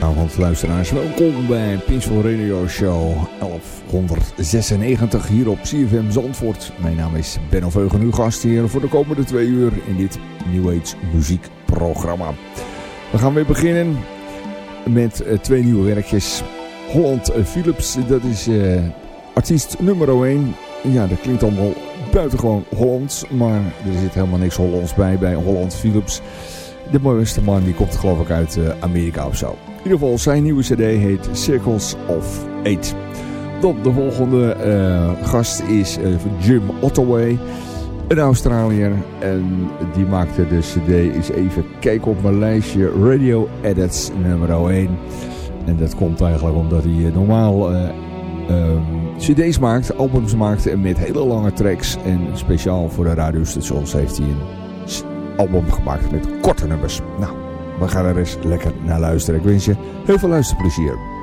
Avond luisteraars, welkom bij Peaceful Radio Show 1196 hier op CFM Zandvoort. Mijn naam is Ben Veugen, uw gast hier voor de komende twee uur in dit New Age muziekprogramma. We gaan weer beginnen met uh, twee nieuwe werkjes. Holland uh, Philips, dat is uh, artiest nummer 1. Ja, dat klinkt allemaal buitengewoon Hollands, maar er zit helemaal niks Hollands bij bij Holland Philips. De mooiste man die komt geloof ik uit Amerika of zo. In ieder geval, zijn nieuwe cd heet Circles of Eight. Dan de volgende uh, gast is uh, Jim Ottaway, een Australiër. En die maakte de cd, eens even kijken op mijn lijstje, Radio Edits nummer 1. En dat komt eigenlijk omdat hij normaal uh, um, cd's maakt, albums maakt met hele lange tracks. En speciaal voor de radiostations heeft hij een album gemaakt met korte nummers. Nou, we gaan er eens lekker naar luisteren. Ik wens je heel veel luisterplezier.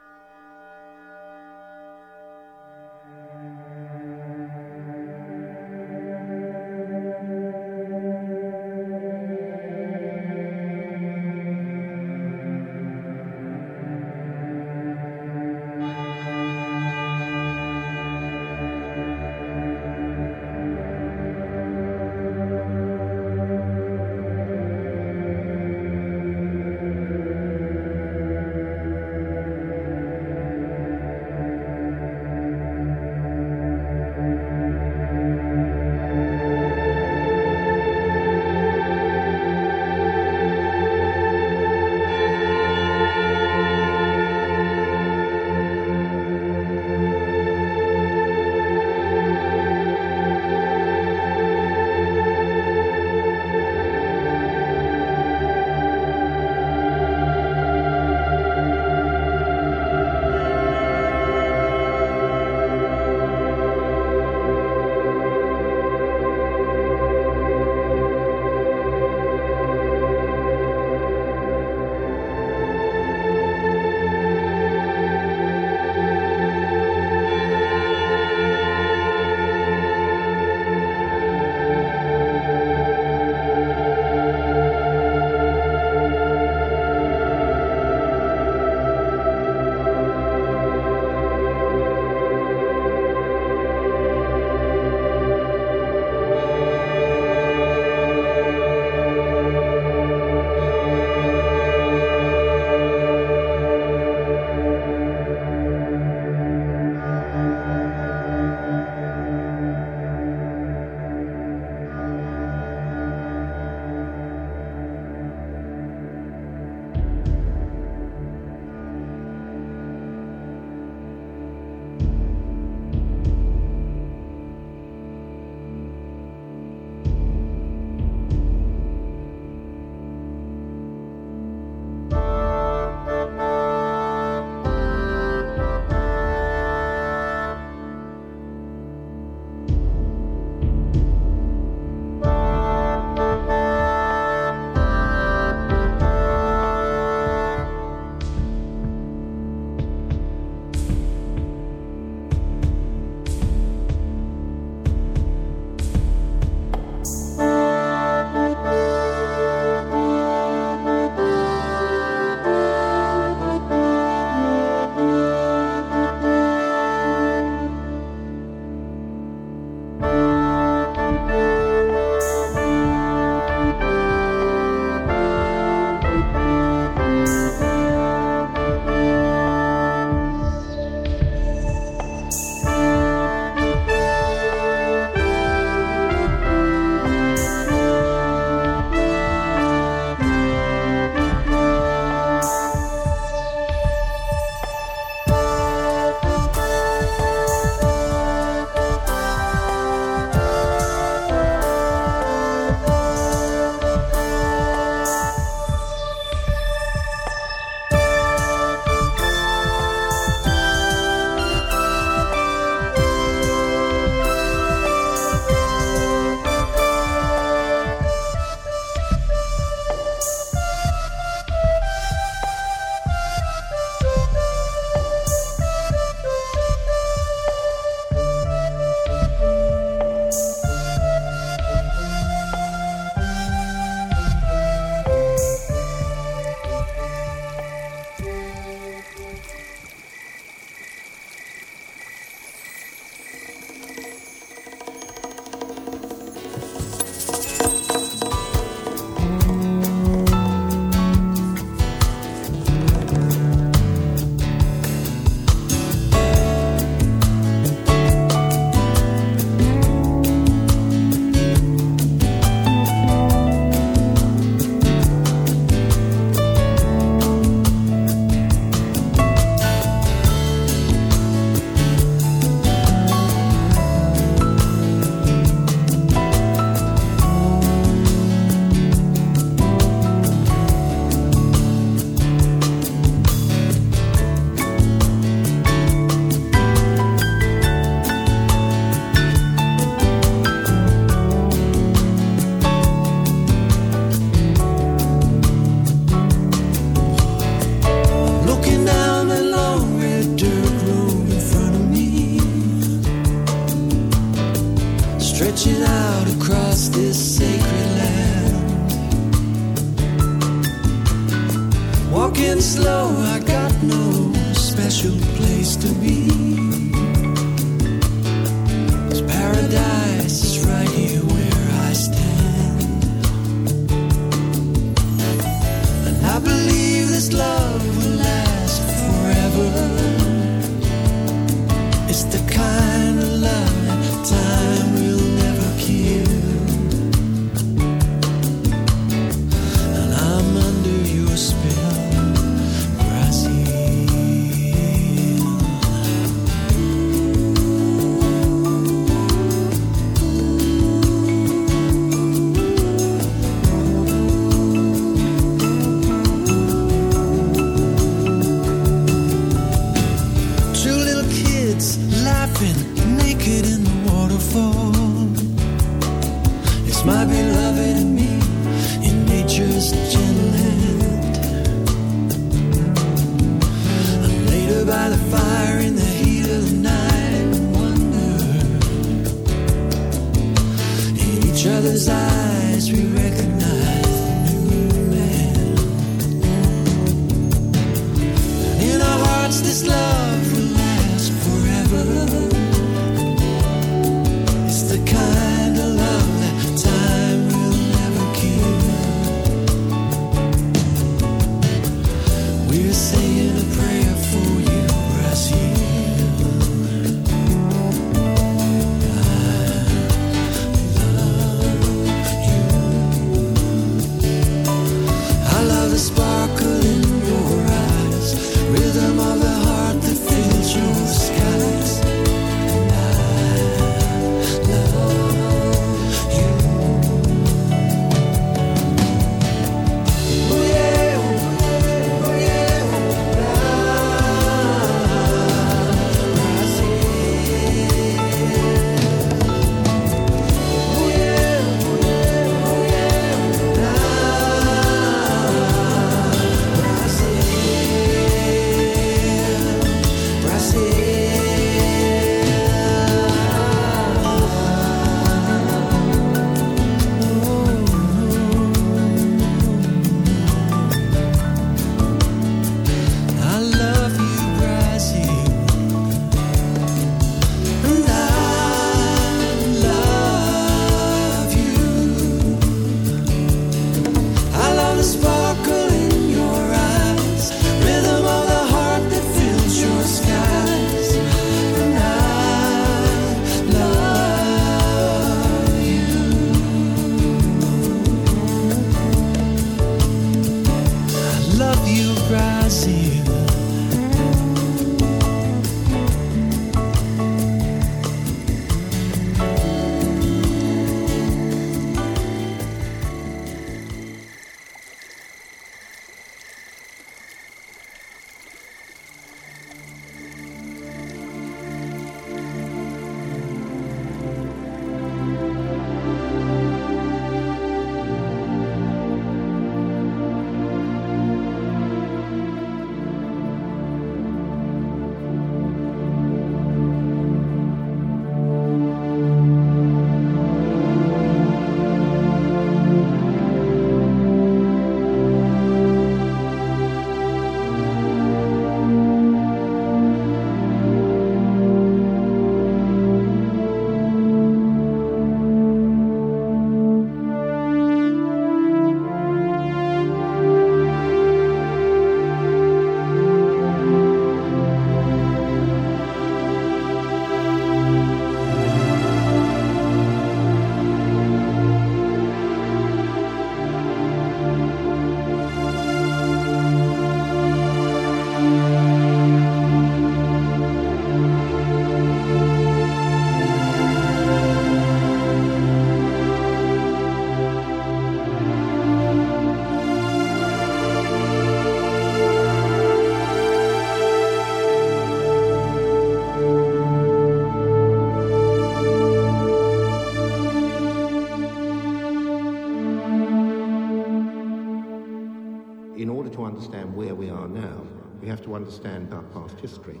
Understand our past history.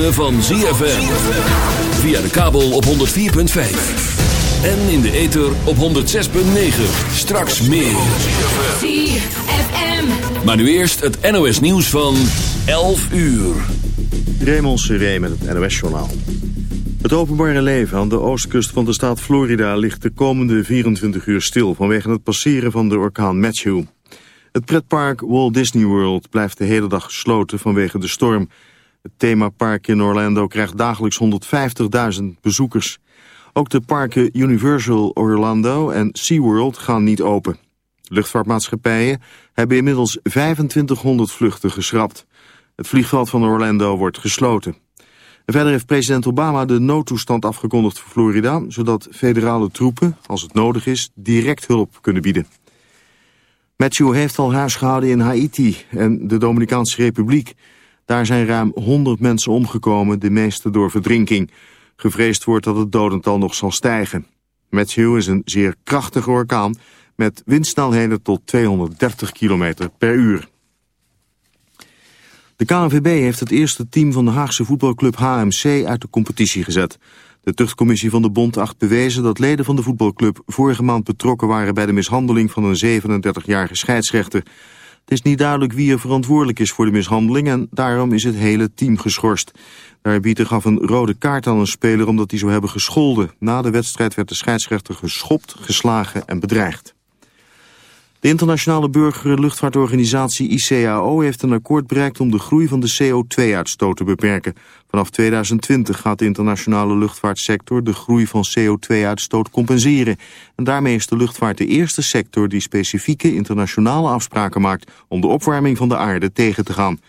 Ritme van ZFM. Via de kabel op 104.5. En in de ether op 106.9. Straks meer. ZFM. Maar nu eerst het NOS nieuws van 11 uur. Raymond Seré met het NOS journaal. Het openbare leven aan de oostkust van de staat Florida ligt de komende 24 uur stil vanwege het passeren van de orkaan Matthew. Het pretpark Walt Disney World blijft de hele dag gesloten vanwege de storm. Het themapark in Orlando krijgt dagelijks 150.000 bezoekers. Ook de parken Universal Orlando en SeaWorld gaan niet open. Luchtvaartmaatschappijen hebben inmiddels 2500 vluchten geschrapt. Het vliegveld van Orlando wordt gesloten. verder heeft president Obama de noodtoestand afgekondigd voor Florida... zodat federale troepen, als het nodig is, direct hulp kunnen bieden. Matthew heeft al huisgehouden in Haiti en de Dominicaanse Republiek... Daar zijn ruim 100 mensen omgekomen, de meeste door verdrinking. Gevreesd wordt dat het dodental nog zal stijgen. Matthew is een zeer krachtige orkaan met windsnelheden tot 230 km per uur. De KNVB heeft het eerste team van de Haagse voetbalclub HMC uit de competitie gezet. De tuchtcommissie van de bond acht bewezen dat leden van de voetbalclub vorige maand betrokken waren bij de mishandeling van een 37-jarige scheidsrechter. Het is niet duidelijk wie er verantwoordelijk is voor de mishandeling en daarom is het hele team geschorst. De arbiter gaf een rode kaart aan een speler omdat hij zou hebben gescholden. Na de wedstrijd werd de scheidsrechter geschopt, geslagen en bedreigd. De internationale burgerluchtvaartorganisatie ICAO heeft een akkoord bereikt om de groei van de CO2-uitstoot te beperken. Vanaf 2020 gaat de internationale luchtvaartsector de groei van CO2-uitstoot compenseren. En daarmee is de luchtvaart de eerste sector die specifieke internationale afspraken maakt om de opwarming van de aarde tegen te gaan.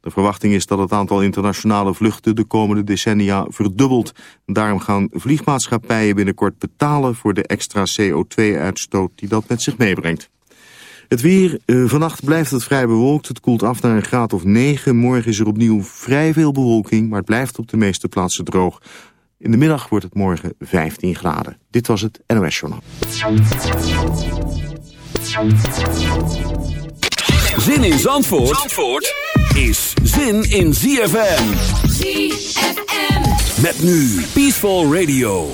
De verwachting is dat het aantal internationale vluchten de komende decennia verdubbelt. Daarom gaan vliegmaatschappijen binnenkort betalen voor de extra CO2-uitstoot die dat met zich meebrengt. Het weer, uh, vannacht blijft het vrij bewolkt. Het koelt af naar een graad of 9. Morgen is er opnieuw vrij veel bewolking, maar het blijft op de meeste plaatsen droog. In de middag wordt het morgen 15 graden. Dit was het NOS Journaal. Zin in Zandvoort, Zandvoort is zin in ZFM. ZFM. Met nu Peaceful Radio.